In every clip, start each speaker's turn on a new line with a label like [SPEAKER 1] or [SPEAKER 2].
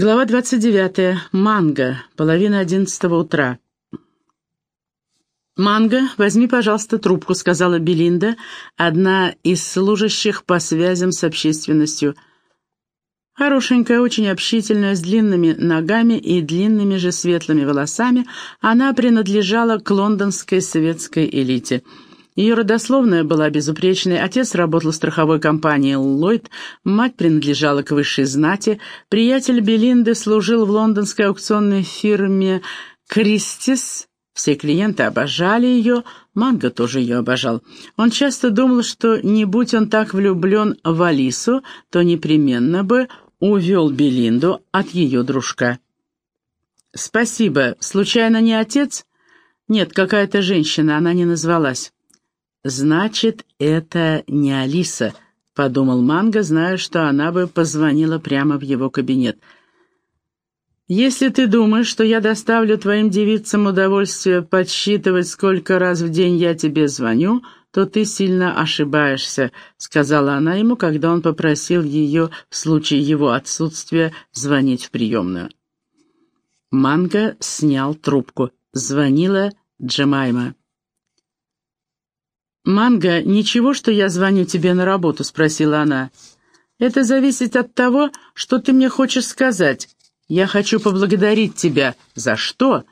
[SPEAKER 1] Глава 29. Манго. Половина одиннадцатого утра. «Манго, возьми, пожалуйста, трубку», — сказала Белинда, одна из служащих по связям с общественностью. Хорошенькая, очень общительная, с длинными ногами и длинными же светлыми волосами, она принадлежала к лондонской советской элите — ее родословная была безупречной, отец работал в страховой компании «Ллойд», мать принадлежала к высшей знати, приятель Белинды служил в лондонской аукционной фирме «Кристис», все клиенты обожали ее, Манго тоже ее обожал. Он часто думал, что не будь он так влюблен в Алису, то непременно бы увел Белинду от ее дружка. «Спасибо. Случайно не отец?» «Нет, какая-то женщина, она не назвалась». «Значит, это не Алиса», — подумал Манго, зная, что она бы позвонила прямо в его кабинет. «Если ты думаешь, что я доставлю твоим девицам удовольствие подсчитывать, сколько раз в день я тебе звоню, то ты сильно ошибаешься», — сказала она ему, когда он попросил ее в случае его отсутствия звонить в приемную. Манго снял трубку. Звонила Джемайма. «Манго, ничего, что я звоню тебе на работу?» — спросила она. «Это зависит от того, что ты мне хочешь сказать. Я хочу поблагодарить тебя. За что?»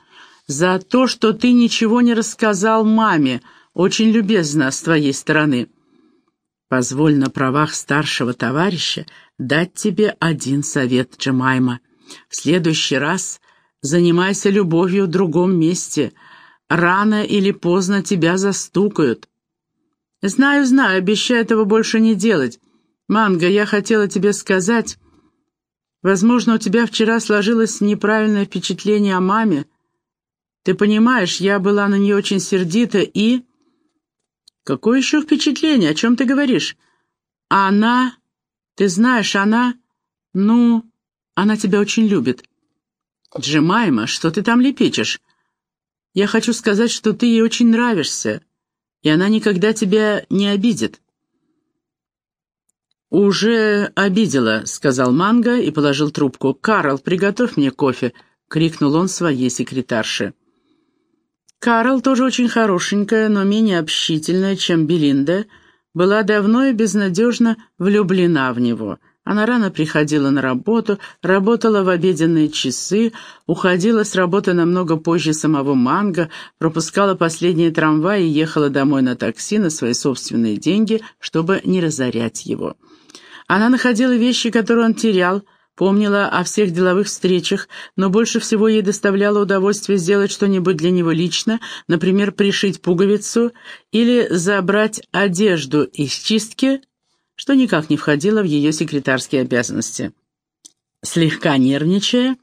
[SPEAKER 1] «За то, что ты ничего не рассказал маме. Очень любезно с твоей стороны». «Позволь на правах старшего товарища дать тебе один совет, Джемайма. В следующий раз занимайся любовью в другом месте. Рано или поздно тебя застукают». «Знаю, знаю, обещаю этого больше не делать. Манго, я хотела тебе сказать... Возможно, у тебя вчера сложилось неправильное впечатление о маме. Ты понимаешь, я была на нее очень сердита и...» «Какое еще впечатление? О чем ты говоришь?» «Она... Ты знаешь, она... Ну, она тебя очень любит». «Джемайма, что ты там лепечешь?» «Я хочу сказать, что ты ей очень нравишься и она никогда тебя не обидит». «Уже обидела», — сказал Манго и положил трубку. «Карл, приготовь мне кофе», — крикнул он своей секретарше. Карл, тоже очень хорошенькая, но менее общительная, чем Белинда, была давно и безнадежно влюблена в него — она рано приходила на работу, работала в обеденные часы, уходила с работы намного позже самого Манго, пропускала последние трамваи и ехала домой на такси на свои собственные деньги, чтобы не разорять его. Она находила вещи, которые он терял, помнила о всех деловых встречах, но больше всего ей доставляло удовольствие сделать что-нибудь для него лично, например, пришить пуговицу или забрать одежду из чистки что никак не входило в ее секретарские обязанности. Слегка нервничая,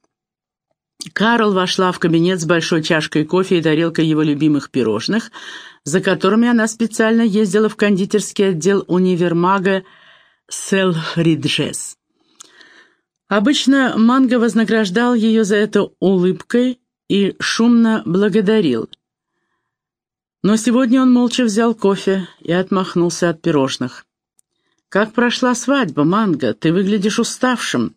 [SPEAKER 1] Карл вошла в кабинет с большой чашкой кофе и тарелкой его любимых пирожных, за которыми она специально ездила в кондитерский отдел универмага Селфриджес. Обычно Манго вознаграждал ее за это улыбкой и шумно благодарил. Но сегодня он молча взял кофе и отмахнулся от пирожных. «Как прошла свадьба, Манго? Ты выглядишь уставшим».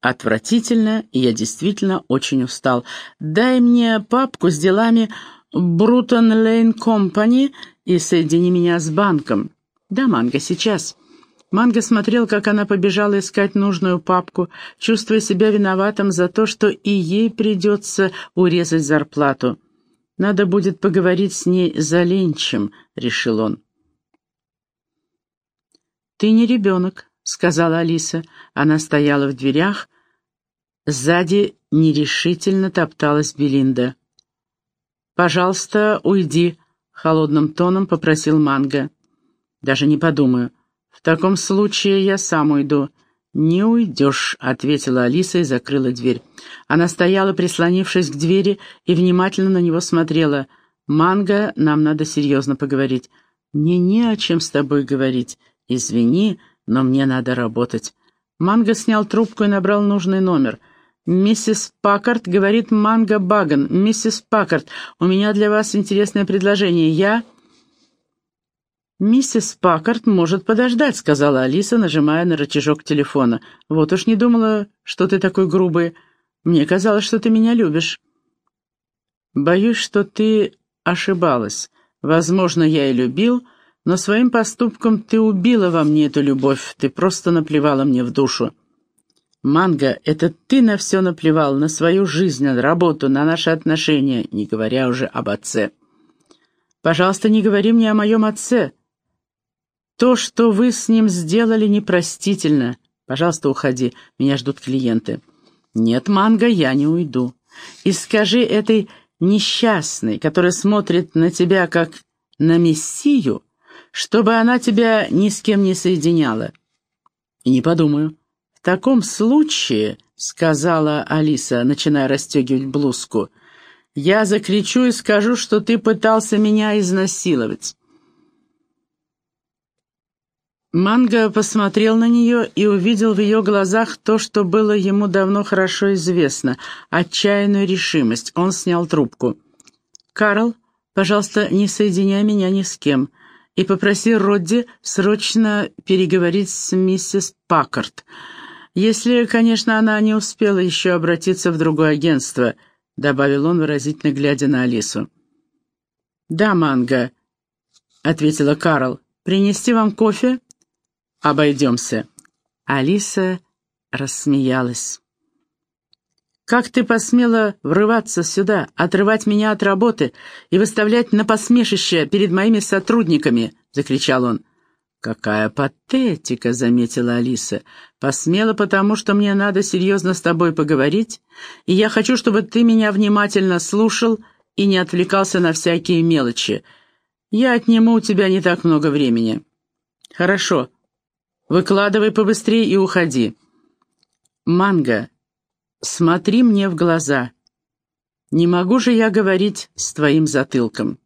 [SPEAKER 1] «Отвратительно, я действительно очень устал. Дай мне папку с делами Брутон Лейн Компани и соедини меня с банком». «Да, Манго, сейчас». Манго смотрел, как она побежала искать нужную папку, чувствуя себя виноватым за то, что и ей придется урезать зарплату. «Надо будет поговорить с ней за ленчем», — решил он. «Ты не ребенок», — сказала Алиса. Она стояла в дверях. Сзади нерешительно топталась Белинда. «Пожалуйста, уйди», — холодным тоном попросил Манго. «Даже не подумаю. В таком случае я сам уйду». «Не уйдешь», — ответила Алиса и закрыла дверь. Она стояла, прислонившись к двери, и внимательно на него смотрела. «Манго, нам надо серьезно поговорить». «Мне не о чем с тобой говорить. «Извини, но мне надо работать». Манго снял трубку и набрал нужный номер. «Миссис Паккарт, — говорит Манго Баган, — миссис Паккарт, у меня для вас интересное предложение. Я...» «Миссис Паккарт может подождать», — сказала Алиса, нажимая на рычажок телефона. «Вот уж не думала, что ты такой грубый. Мне казалось, что ты меня любишь». «Боюсь, что ты ошибалась. Возможно, я и любил, но своим поступком ты убила во мне эту любовь, ты просто наплевала мне в душу». «Манго, это ты на все наплевал, на свою жизнь, на работу, на наши отношения, не говоря уже об отце». «Пожалуйста, не говори мне о моем отце. То, что вы с ним сделали, непростительно. Пожалуйста, уходи, меня ждут клиенты». «Нет, Манго, я не уйду. И скажи этой несчастной, которая смотрит на тебя как на мессию, чтобы она тебя ни с кем не соединяла». «И не подумаю». «В таком случае», — сказала Алиса, начиная расстегивать блузку, — «я закричу и скажу, что ты пытался меня изнасиловать». Манго посмотрел на нее и увидел в ее глазах то, что было ему давно хорошо известно — отчаянную решимость. Он снял трубку. «Карл, пожалуйста, не соединяй меня ни с кем, и попроси Родди срочно переговорить с миссис Паккарт. Если, конечно, она не успела еще обратиться в другое агентство», — добавил он, выразительно глядя на Алису. «Да, Манго», — ответила Карл. «Принести вам кофе?» обойдемся». Алиса рассмеялась. «Как ты посмела врываться сюда, отрывать меня от работы и выставлять на посмешище перед моими сотрудниками?» — закричал он. «Какая патетика!» — заметила Алиса. «Посмела, потому что мне надо серьезно с тобой поговорить, и я хочу, чтобы ты меня внимательно слушал и не отвлекался на всякие мелочи. Я отниму у тебя не так много времени». «Хорошо», Выкладывай побыстрее и уходи. Манго, смотри мне в глаза. Не могу же я говорить с твоим затылком.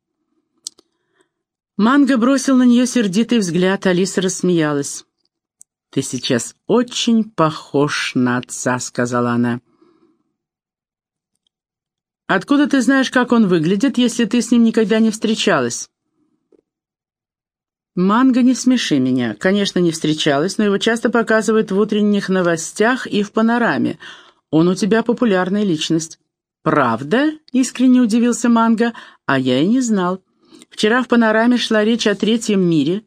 [SPEAKER 1] Манго бросил на нее сердитый взгляд, Алиса рассмеялась. «Ты сейчас очень похож на отца», — сказала она. «Откуда ты знаешь, как он выглядит, если ты с ним никогда не встречалась?» «Манго, не смеши меня. Конечно, не встречалась, но его часто показывают в утренних новостях и в панораме. Он у тебя популярная личность». «Правда?» — искренне удивился Манго. «А я и не знал. Вчера в панораме шла речь о третьем мире,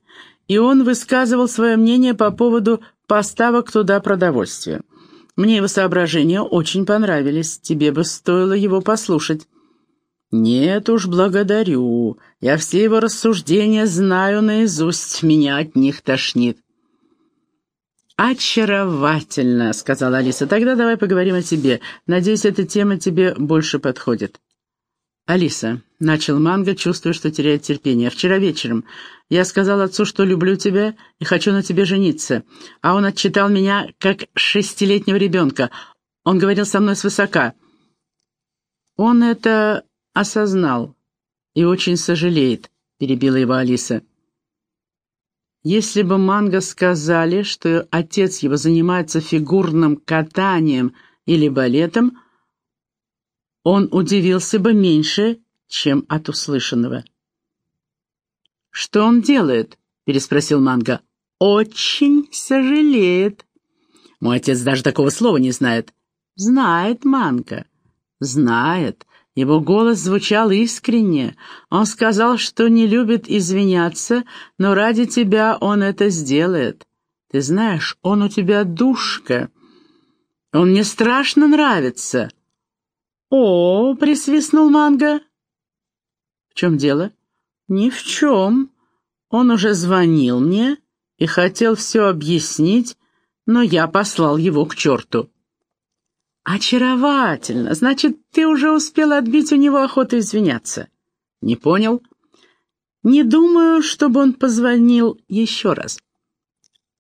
[SPEAKER 1] и он высказывал свое мнение по поводу поставок туда продовольствия. Мне его соображения очень понравились. Тебе бы стоило его послушать». «Нет уж, благодарю. Я все его рассуждения знаю наизусть, меня от них тошнит». «Очаровательно», — сказала Алиса. «Тогда давай поговорим о тебе. Надеюсь, эта тема тебе больше подходит». «Алиса», — начал Манго, чувствуя, что теряет терпение, — «вчера вечером я сказал отцу, что люблю тебя и хочу на тебе жениться, а он отчитал меня как шестилетнего ребенка. Он говорил со мной свысока». «Он это осознал и очень сожалеет», — перебила его Алиса. Если бы Манго сказали, что отец его занимается фигурным катанием или балетом, он удивился бы меньше, чем от услышанного. «Что он делает?» — переспросил Манго. «Очень сожалеет». «Мой отец даже такого слова не знает». «Знает Манго, знает. Его голос звучал искренне. Он сказал, что не любит извиняться, но ради тебя он это сделает. Ты знаешь, он у тебя душка. Он мне страшно нравится. О, присвистнул Манго. В чем дело? Ни в чем. Он уже звонил мне и хотел все объяснить, но я послал его к черту. «Очаровательно! Значит, ты уже успел отбить у него охоту извиняться?» «Не понял?» «Не думаю, чтобы он позвонил еще раз».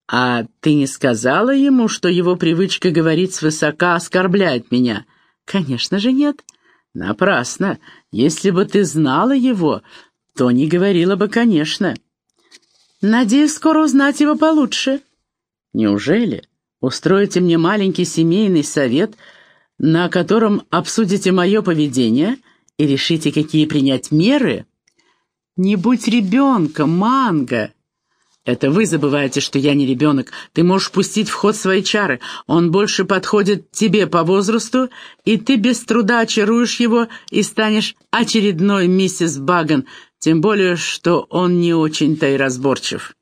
[SPEAKER 1] «А ты не сказала ему, что его привычка говорить свысока оскорбляет меня?» «Конечно же нет». «Напрасно. Если бы ты знала его, то не говорила бы, конечно». «Надеюсь, скоро узнать его получше». «Неужели? Устроите мне маленький семейный совет — на котором обсудите мое поведение и решите, какие принять меры? Не будь ребенком, манго, Это вы забываете, что я не ребенок. Ты можешь пустить в ход свои чары. Он больше подходит тебе по возрасту, и ты без труда очаруешь его и станешь очередной миссис Баган, тем более, что он не очень-то и разборчив».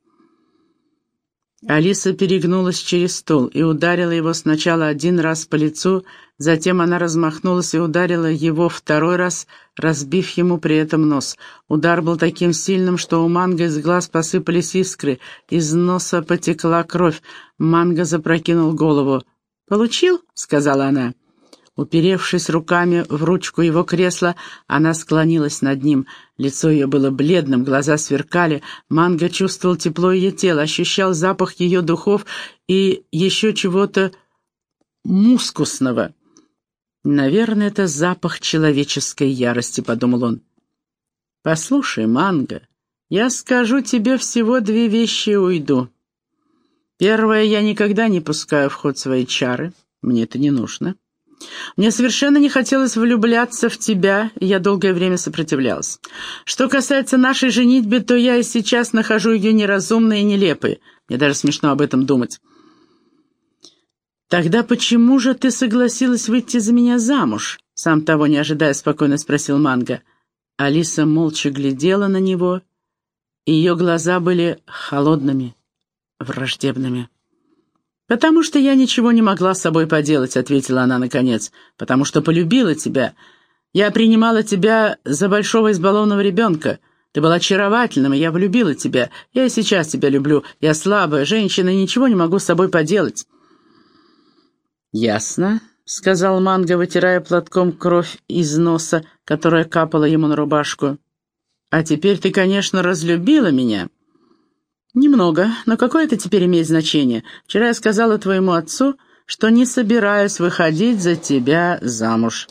[SPEAKER 1] Алиса перегнулась через стол и ударила его сначала один раз по лицу, затем она размахнулась и ударила его второй раз, разбив ему при этом нос. Удар был таким сильным, что у Манго из глаз посыпались искры, из носа потекла кровь. Манго запрокинул голову. «Получил?» — сказала она. Уперевшись руками в ручку его кресла, она склонилась над ним. Лицо ее было бледным, глаза сверкали. Манго чувствовал тепло ее тела, ощущал запах ее духов и еще чего-то мускусного. «Наверное, это запах человеческой ярости», — подумал он. «Послушай, Манго, я скажу тебе всего две вещи и уйду. Первое, я никогда не пускаю в ход свои чары, мне это не нужно. Мне совершенно не хотелось влюбляться в тебя, и я долгое время сопротивлялась. Что касается нашей женитьбы, то я и сейчас нахожу ее неразумной и нелепой. Мне даже смешно об этом думать. «Тогда почему же ты согласилась выйти за меня замуж?» Сам того не ожидая, спокойно спросил Манго. Алиса молча глядела на него, и ее глаза были холодными, враждебными. «Потому что я ничего не могла с собой поделать», — ответила она наконец. «Потому что полюбила тебя. Я принимала тебя за большого избалованного ребенка. Ты был очаровательным, и я влюбила тебя. Я и сейчас тебя люблю. Я слабая женщина и ничего не могу с собой поделать». «Ясно», — сказал Манго, вытирая платком кровь из носа, которая капала ему на рубашку. «А теперь ты, конечно, разлюбила меня». «Немного, но какое это теперь имеет значение? Вчера я сказала твоему отцу, что не собираюсь выходить за тебя замуж».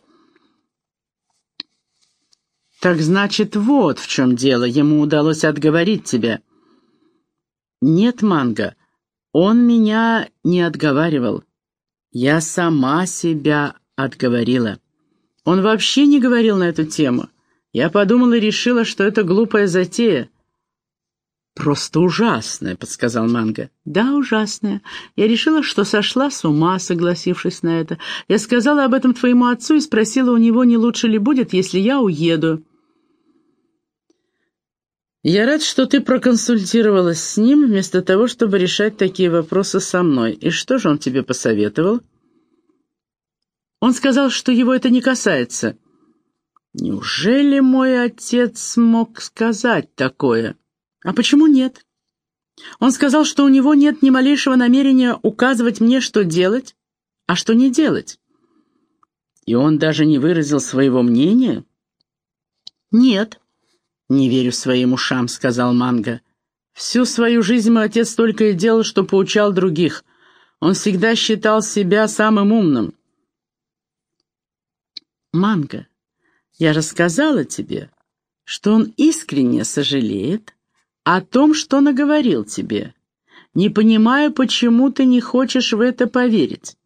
[SPEAKER 1] «Так значит, вот в чем дело, ему удалось отговорить тебя». «Нет, Манго, он меня не отговаривал. Я сама себя отговорила. Он вообще не говорил на эту тему. Я подумала и решила, что это глупая затея. «Просто ужасная», — подсказал Манго. «Да, ужасная. Я решила, что сошла с ума, согласившись на это. Я сказала об этом твоему отцу и спросила у него, не лучше ли будет, если я уеду». «Я рад, что ты проконсультировалась с ним, вместо того, чтобы решать такие вопросы со мной. И что же он тебе посоветовал?» «Он сказал, что его это не касается». «Неужели мой отец мог сказать такое?» А почему нет? Он сказал, что у него нет ни малейшего намерения указывать мне, что делать, а что не делать. И он даже не выразил своего мнения? Нет. Не верю своим ушам, сказал Манго. Всю свою жизнь мой отец только и делал, что поучал других. Он всегда считал себя самым умным. Манго, я рассказала тебе, что он искренне сожалеет, о том, что наговорил тебе. Не понимаю, почему ты не хочешь в это поверить.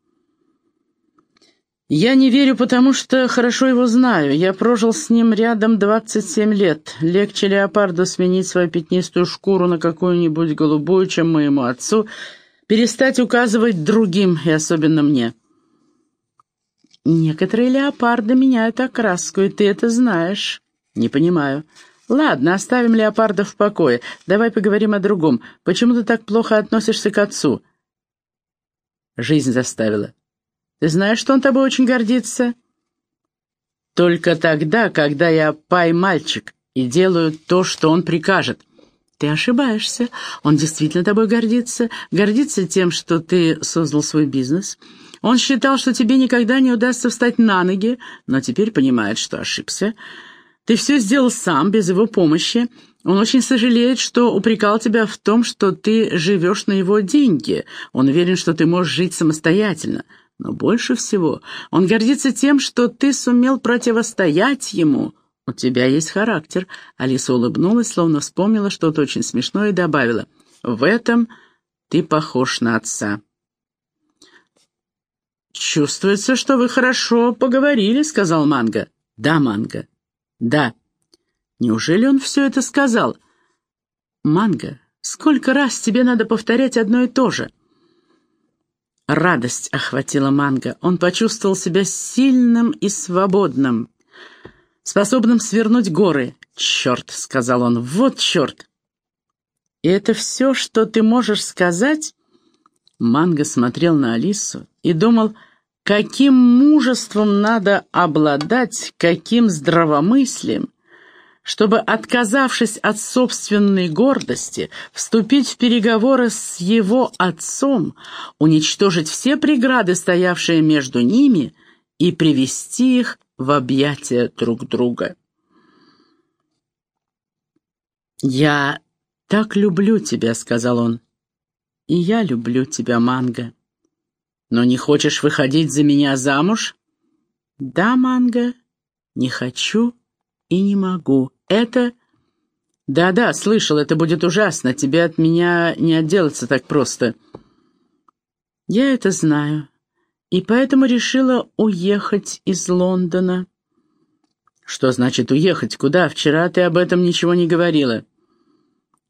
[SPEAKER 1] Я не верю, потому что хорошо его знаю. Я прожил с ним рядом 27 лет. Легче леопарду сменить свою пятнистую шкуру на какую-нибудь голубую, чем моему отцу, перестать указывать другим, и особенно мне. Некоторые леопарды меняют окраску, и ты это знаешь. Не понимаю. «Ладно, оставим леопарда в покое. Давай поговорим о другом. Почему ты так плохо относишься к отцу?» Жизнь заставила. «Ты знаешь, что он тобой очень гордится?» «Только тогда, когда я пай-мальчик и делаю то, что он прикажет». «Ты ошибаешься. Он действительно тобой гордится. Гордится тем, что ты создал свой бизнес. Он считал, что тебе никогда не удастся встать на ноги, но теперь понимает, что ошибся». Ты все сделал сам, без его помощи. Он очень сожалеет, что упрекал тебя в том, что ты живешь на его деньги. Он уверен, что ты можешь жить самостоятельно. Но больше всего он гордится тем, что ты сумел противостоять ему. У тебя есть характер». Алиса улыбнулась, словно вспомнила что-то очень смешное и добавила. «В этом ты похож на отца». «Чувствуется, что вы хорошо поговорили», — сказал Манго. «Да, Манго, «Да». «Неужели он все это сказал?» «Манго», — Сколько раз тебе надо повторять одно и то же?» Радость охватила Манго. Он почувствовал себя сильным и свободным, способным свернуть горы. «Черт!» — сказал он. «Вот черт!» «И это все, что ты можешь сказать?» Манго смотрел на Алису и думал, каким мужеством надо обладать, каким здравомыслием, чтобы, отказавшись от собственной гордости, вступить в переговоры с его отцом, уничтожить все преграды, стоявшие между ними, и привести их в объятия друг друга. «Я так люблю тебя», — сказал он. «И я люблю тебя, Манго. Но не хочешь выходить за меня замуж?» «Да, Манго, не хочу и не могу. Это...» «Да-да, слышал, это будет ужасно. Тебе от меня не отделаться так просто». «Я это знаю, и поэтому решила уехать из Лондона». «Что значит уехать? Куда? Вчера ты об этом ничего не говорила».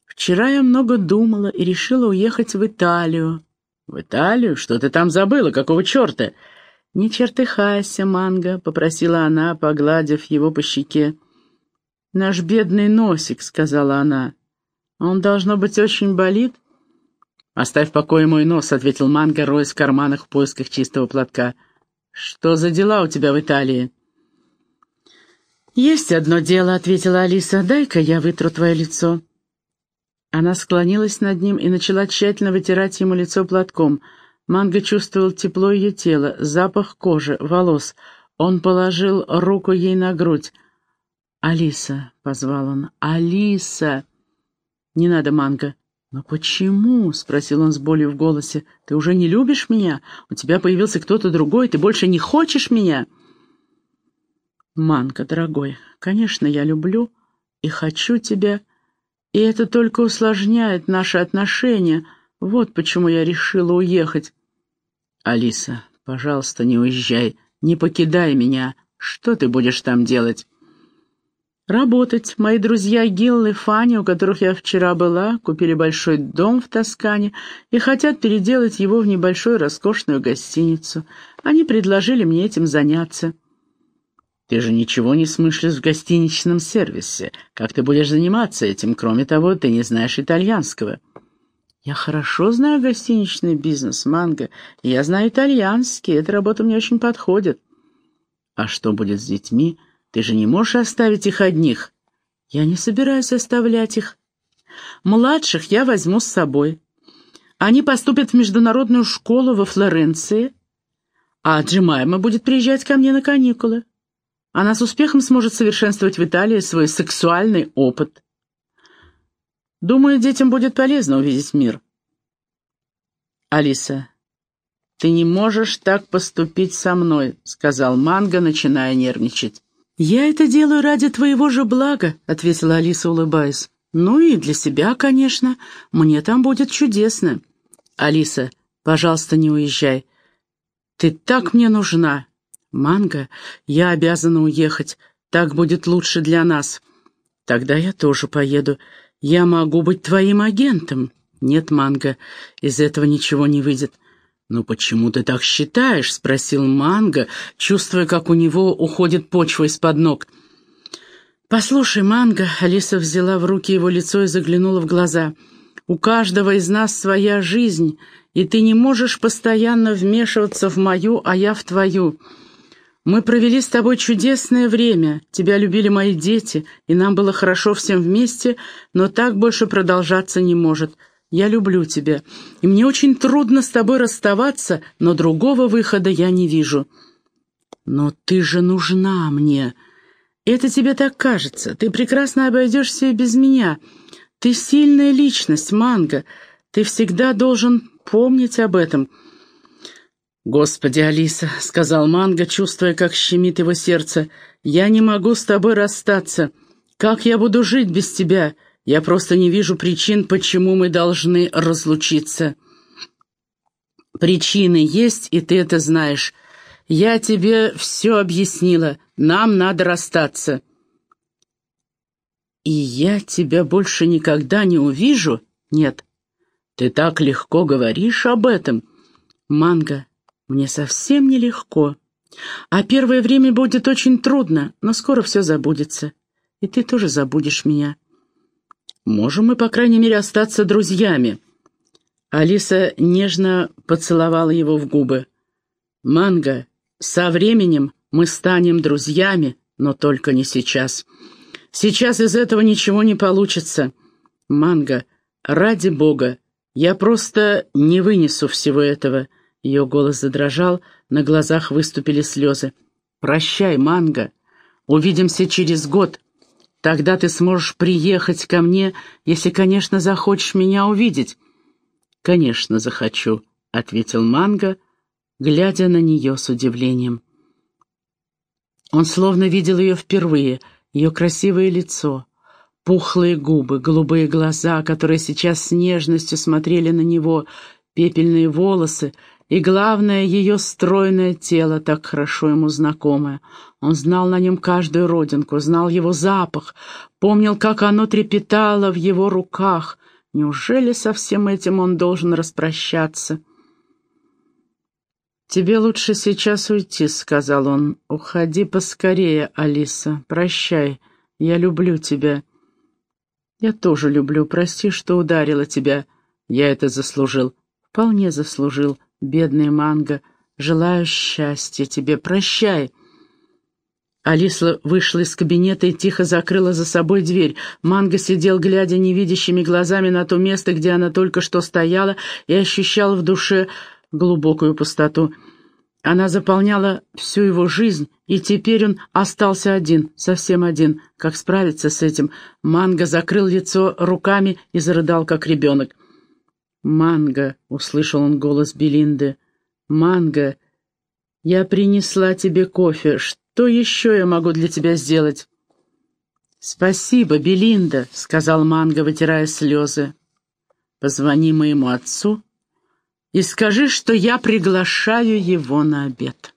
[SPEAKER 1] «Вчера я много думала и решила уехать в Италию». «В Италию? Что ты там забыла? Какого черта?» «Не чертыхайся, Манго», — попросила она, погладив его по щеке. «Наш бедный носик», — сказала она. «Он, должно быть, очень болит?» «Оставь в покое мой нос», — ответил Манго, роясь в карманах в поисках чистого платка. «Что за дела у тебя в Италии?» «Есть одно дело», — ответила Алиса. «Дай-ка я вытру твое лицо». Она склонилась над ним и начала тщательно вытирать ему лицо платком. Манго чувствовал тепло ее тела, запах кожи, волос. Он положил руку ей на грудь. «Алиса», — позвал он, — «Алиса!» «Не надо, Манго». «Но почему?» — спросил он с болью в голосе. «Ты уже не любишь меня? У тебя появился кто-то другой, ты больше не хочешь меня?» «Манго, дорогой, конечно, я люблю и хочу тебя, и это только усложняет наши отношения. Вот почему я решила уехать». «Алиса, пожалуйста, не уезжай, не покидай меня. Что ты будешь там делать?» Работать. Мои друзья Гилл и Фанни, у которых я вчера была, купили большой дом в Тоскане и хотят переделать его в небольшую роскошную гостиницу. Они предложили мне этим заняться. Ты же ничего не смыслишь в гостиничном сервисе. Как ты будешь заниматься этим? Кроме того, ты не знаешь итальянского. Я хорошо знаю гостиничный бизнес, Манго. Я знаю итальянский. Эта работа мне очень подходит. А что будет с детьми? Ты же не можешь оставить их одних. Я не собираюсь оставлять их. Младших я возьму с собой. Они поступят в международную школу во Флоренции, а Джимайма будет приезжать ко мне на каникулы. Она с успехом сможет совершенствовать в Италии свой сексуальный опыт. Думаю, детям будет полезно увидеть мир. Алиса, ты не можешь так поступить со мной, сказал Манго, начиная нервничать. «Я это делаю ради твоего же блага», — ответила Алиса, улыбаясь. «Ну и для себя, конечно. Мне там будет чудесно». «Алиса, пожалуйста, не уезжай. Ты так мне нужна. Манго, я обязана уехать. Так будет лучше для нас». «Тогда я тоже поеду. Я могу быть твоим агентом». «Нет, Манго, из этого ничего не выйдет. «Ну почему ты так считаешь?» — спросил Манго, чувствуя, как у него уходит почва из-под ног. «Послушай, Манго», — Алиса взяла в руки его лицо и заглянула в глаза, — «у каждого из нас своя жизнь, и ты не можешь постоянно вмешиваться в мою, а я в твою. Мы провели с тобой чудесное время, тебя любили мои дети, и нам было хорошо всем вместе, но так больше продолжаться не может». Я люблю тебя, и мне очень трудно с тобой расставаться, но другого выхода я не вижу. Но ты же нужна мне. Это тебе так кажется. Ты прекрасно обойдешься и без меня. Ты сильная личность, Манго. Ты всегда должен помнить об этом. «Господи, Алиса», — сказал Манго, чувствуя, как щемит его сердце, — «я не могу с тобой расстаться. Как я буду жить без тебя?» Я просто не вижу причин, почему мы должны разлучиться. Причины есть, и ты это знаешь. Я тебе все объяснила. Нам надо расстаться. И я тебя больше никогда не увижу? Нет. Ты так легко говоришь об этом. Манго, мне совсем нелегко. А первое время будет очень трудно, но скоро все забудется. И ты тоже забудешь меня. Можем мы, по крайней мере, остаться друзьями. Алиса нежно поцеловала его в губы. «Манго, со временем мы станем друзьями, но только не сейчас. Сейчас из этого ничего не получится. Манго, ради бога, я просто не вынесу всего этого». Ее голос задрожал, на глазах выступили слезы. «Прощай, Манго. Увидимся через год. Тогда ты сможешь приехать ко мне, если, конечно, захочешь меня увидеть». «Конечно, захочу», — ответил Манго, глядя на нее с удивлением. Он словно видел ее впервые, ее красивое лицо, пухлые губы, голубые глаза, которые сейчас с нежностью смотрели на него, пепельные волосы и, главное, ее стройное тело, так хорошо ему знакомое. Он знал на нем каждую родинку, знал его запах, помнил, как оно трепетало в его руках. Неужели со всем этим он должен распрощаться? «Тебе лучше сейчас уйти», — сказал он. «Уходи поскорее, Алиса. Прощай. Я люблю тебя». «Я тоже люблю. Прости, что ударила тебя. Я это заслужил. Вполне заслужил. Бедный Манго. Желаю счастья тебе. Прощай». Алиса вышла из кабинета и тихо закрыла за собой дверь. Манго сидел, глядя невидящими глазами на то место, где она только что стояла, и ощущал в душе глубокую пустоту. Она заполняла всю его жизнь, и теперь он остался один, совсем один. Как справиться с этим? Манго закрыл лицо руками и зарыдал, как ребенок. «Манго!» — услышал он голос Белинды. «Манго! Я принесла тебе кофе. Что еще я могу для тебя сделать?» «Спасибо, Белинда», — сказал Манго, вытирая слезы. «Позвони моему отцу и скажи, что я приглашаю его на обед».